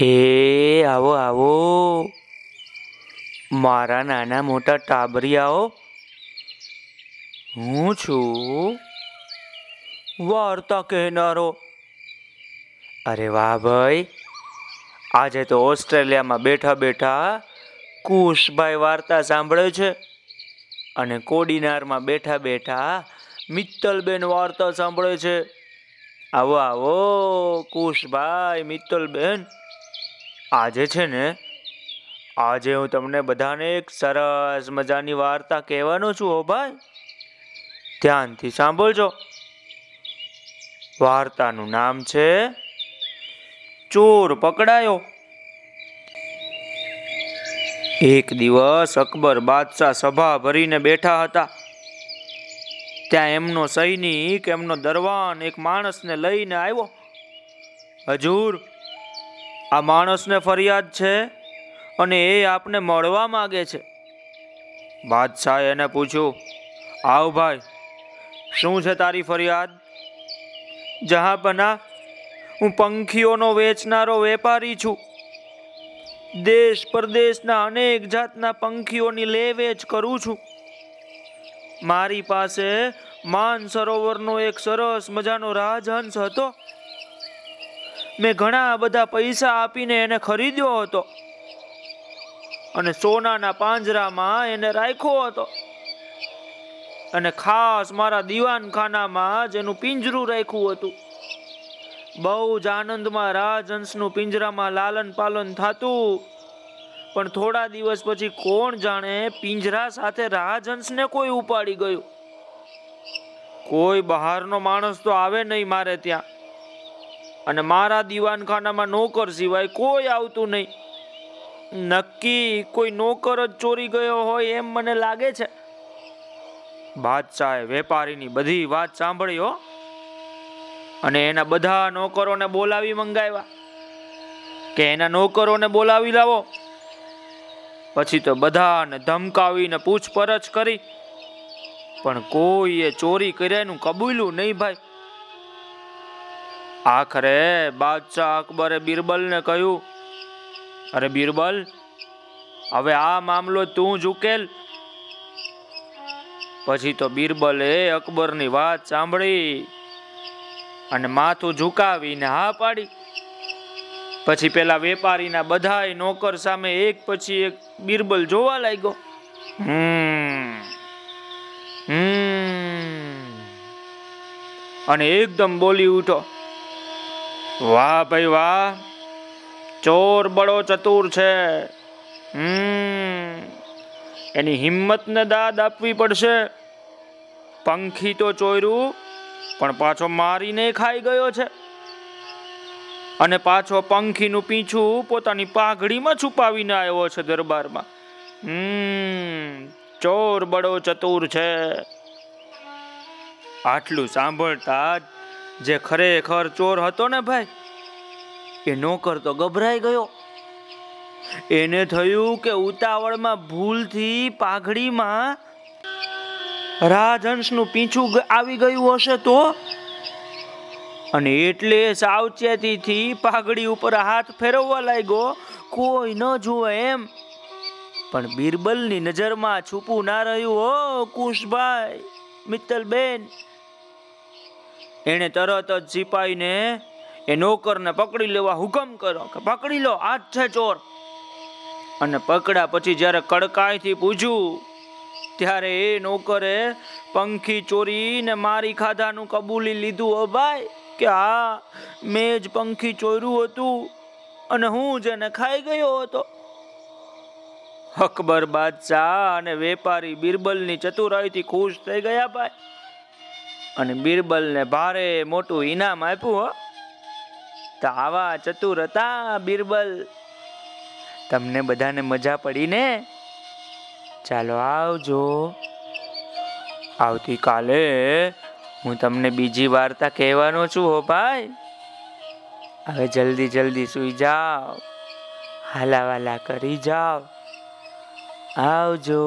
એ, આવો આવો. મારા નાના મોટા ટાબરિયાઓ, હું છું? વાર્તા કહેનારો. અરે વાહ ભાઈ, આજે તો ઓસ્ટ્રેલિયામાં બેઠા બેઠા કુશભાઈ વાર્તા સાંભળે છે અને કોડીનારમાં બેઠા બેઠા મિત્તલબેન વાર્તા સાંભળે છે. આવો આવો, કુશભાઈ મિત્તલબેન. આજે છે ને, આજે હું તમને બધાને એક સરસ મજાની વાર્તા કહેવાનો છું હો ભાઈ. ધ્યાનથી સાંભળજો. વાર્તાનું નામ છે, ચોર પકડાયો. એક દિવસ અકબર બાદશાહ સભા ભરીને બેઠા હતા. ત્યાં એમનો સૈનિક, એમનો દરવાન એક માણસને લઈને આવ્યો. હજૂર આ માણસને ફરિયાદ છે અને એ આપને મળવા માગે છે. બાદશાહે એને પૂછ્યું, આવ ભાઈ, શું છે તારી ફરિયાદ? જહાં બના હું પંખીઓનો વેચનારો વેપારી છું. દેશ પરદેશના અનેક જાતના પંખીઓની લે વેચ કરું છું. મારી પાસે માન સરોવરનો એક સરસ મજાનો રાજહંસ હતો. મેં ઘણા બધા પૈસા આપીને એને ખરીદ્યો હતો. અને સોનાના પાંજરામાં એને રાખ્યો હતો. અને ખાસ મારા દીવાનખાનામાં જ એનું પિંજરું રાખ્યું હતું. બહુ જ આનંદમાં રાજહંસનું પિંજરામાં લાલન પાલન થતું. પણ થોડા દિવસ પછી કોણ જાણે પિંજરા સાથે રાજહંસને કોઈ ઉપાડી ગયું. કોઈ બહારનો માણસ તો આવે નહીં મારે ત્યાં. અને મારા દીવાનખાનામાં નોકર સિવાય કોઈ આવતું નહીં. નક્કી કોઈ નોકર જ ચોરી ગયો હોય એમ મને લાગે છે. બાદશાહે વેપારીની બધી વાત સાંભળી હો. અને એના બધા નોકરોને બોલાવી મંગાવ્યા. કે એના નોકરોને બોલાવી લાવો. પછી તો બધાને ધમકાવીને પૂછપરછ કરી. પણ કોઈએ ચોરી કર્યાનું કબૂલ્યું નહીં ભાઈ. આખરે બાદશાહ અકબરે બિરબલને કહ્યું, અરે બિરબલ, હવે આ મામલો તું જ ઉકેલ. પછી તો બિરબલે અકબરની વાત સાંભળી અને માથું ઝુકાવીને હા પાડી. પછી પેલા વેપારીના બધા નોકર સામે એક પછી એક બિરબલ જોવા લાગ્યો. અને એકદમ બોલી ઉઠો. વાહ ભાઈ વાહ. ચોર બડો ચતુર છે. એની હિંમતને દાદ આપવી પડશે. પંખી તો ચોર્યું પણ પાછો મારીને ખાઈ ગયો છે. અને પાછો પંખીનું પીછું પોતાની પાઘડીમાં છુપાવીને આવ્યો છે દરબારમાં. હમ. ચોર બડો ચતુર છે. આટલું સાંભળતા જ ખરેખર ચોર હતો ને ભાઈ, એ નોકર તો ગભરાઈ ગયો. એને થયું કે ઉતાવળમાં ભૂલથી પાઘડીમાં રાજહંસનું પીછું આવી ગયું હશે તો? અને એટલે સાવચેતીથી પાઘડી ઉપર હાથ ફેરવવા લાગ્યો, કોઈ ન જુએ એમ. પણ બિરબલની નજરમાં છુપું ના રહ્યું હો કુશભાઈ, મિત્તલબેન એણે તરત જ સિપાહીને એ નોકરને પકડી લેવા હુકમ કર્યો કે પકડી લો આ જ છે ચોર. અને પકડ્યા પછી જ્યારે કડકાઈથી પૂછ્યું, ત્યારે એ નોકરે પંખી ચોરીને મારી ખાધાનું કબૂલી લીધું હો ભાઈ, કે હા, મેં જ પંખી ચોર્યું હતું અને હું જ એને ખાઈ ગયો હતો. અકબર બાદશાહ અને વેપારી બિરબલની ચતુરાઈથી ખુશ થઈ ગયા ભાઈ. અને બિરબલને ભારે મોટું ઇનામ આપ્યું, હો. તો આવા ચતુર હતા બિરબલ. તમને બધાને મજા પડી ને ચાલો આવજો. આવતીકાલે હું તમને બીજી વાર્તા કહેવાનો છું, હો ભાઈ. હવે જલ્દી જલ્દી સુઈ જાઓ. હાલાવાલા કરી જાઓ. આવજો.